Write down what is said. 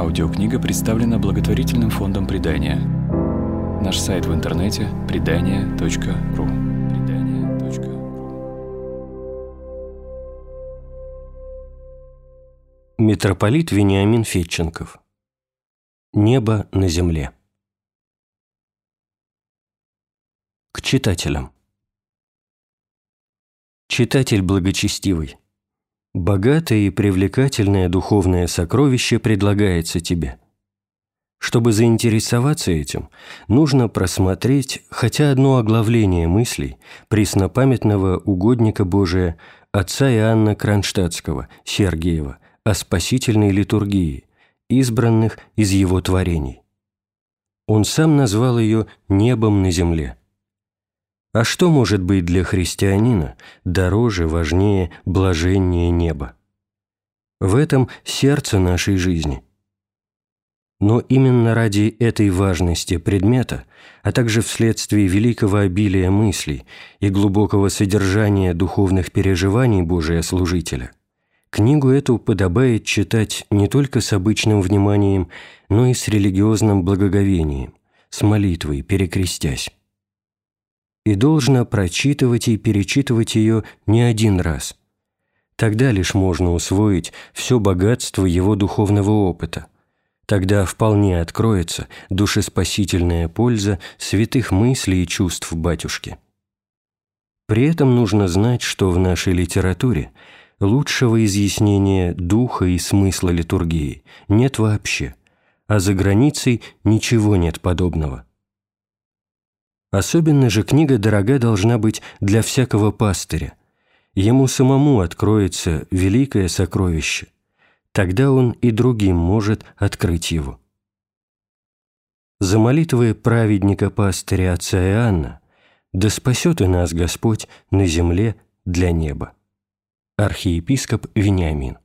Аудиокнига представлена благотворительным фондом «Предания». Наш сайт в интернете – предания.ру. Митрополит Вениамин Фетченков Небо на земле. К читателям. Читатель благочестивый, богатое и привлекательное духовное сокровище предлагается тебе. Чтобы заинтересоваться этим, нужно просмотреть хотя одно оглавление мыслей преснопамятного угодника Божия отца Иоанна Кронштадтского, Сергиева, о спасительной литургии, избранных из его творений. Он сам назвал ее «небом на земле». А что может быть для христианина дороже, важнее, блаженнее неба? В этом сердце нашей жизни. Но именно ради этой важности предмета, а также вследствие великого обилия мыслей и глубокого содержания духовных переживаний Божия служителя, книгу эту подобает читать не только с обычным вниманием, но и с религиозным благоговением, с молитвой, перекрестясь и должно прочитывать и перечитывать ее не один раз. Тогда лишь можно усвоить все богатство его духовного опыта. Тогда вполне откроется душеспасительная польза святых мыслей и чувств батюшки. При этом нужно знать, что в нашей литературе лучшего изъяснения духа и смысла литургии нет вообще, а за границей ничего нет подобного – Особенно же книга дорога должна быть для всякого пастыря. Ему самому откроется великое сокровище. Тогда он и другим может открыть его. За молитвы праведника-пастыря отца Иоанна да спасет и нас Господь на земле для неба. Архиепископ Вениамин